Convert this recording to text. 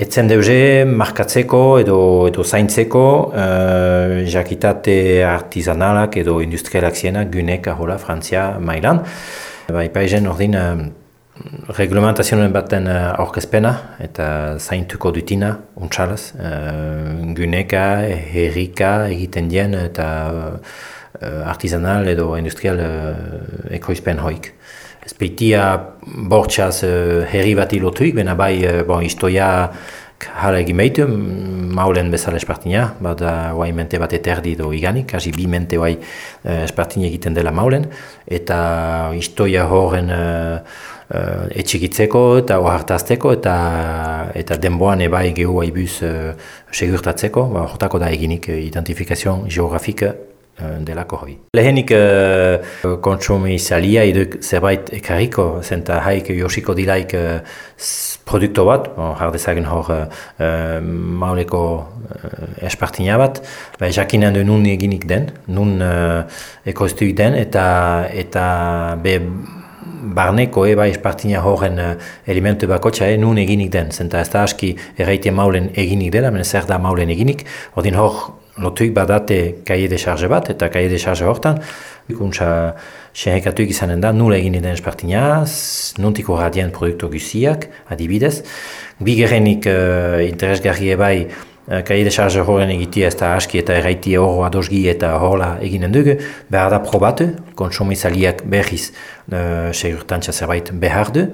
etzen deuze markatzeko edo, edo zaintzeko uh, jakitate artizanalak edo industrialak zienak gynek ahola Frantzia mailan. Bai, paizen ordin uh, reglamentazioen baten uh, aurkezpena eta zaintuko dutina untsalaz. Uh, gyneka, herrika egiten dien eta uh, artizanal edo industrial uh, ekoizpen hoik. Ezpeitia bortxaz uh, herri bat ilotuik, bena bai, uh, bon, istoia hala egin behitu, maulen bezala espartina, bada guai mente bat eterdi do iganik, kasi bi mente guai uh, espartina egiten dela maulen, eta istoia horren uh, uh, etxikitzeko eta ohartazteko eta eta denboan ebai gehu haibuz uh, segurtatzeko, ba, hortako da eginik identifikazioan geografika Eh, delako hoi. Lehenik uh, kontsumi salia iduk zerbait ekarriko, zenta haik josiko dilaik uh, produkto bat, har dezagen hor uh, mauleko uh, espartina bat, ba, jakinen du nun eginik den, nun uh, ekoiztuik den, eta, eta be barneko eba espartina horren uh, elementu bakotxa e, nun eginik den, zenta ez da aski erraite maulen eginik dela, zer da maulen eginik, ordin hor lotuik badate kaie de charge bat, eta kaie de charge hortan, ikuntza senhekatuik izanen da, nula egin den espartina, nuntiko radien produktu guziak, adibidez. Bigerenik uh, interesgarri ebai, uh, kaie de charge horren egitea ez da aski eta erraiti horro adosgi eta horla eginen dugu, behar da probatu, kontsumizaliak berriz uh, segurtantza zerbait behar du.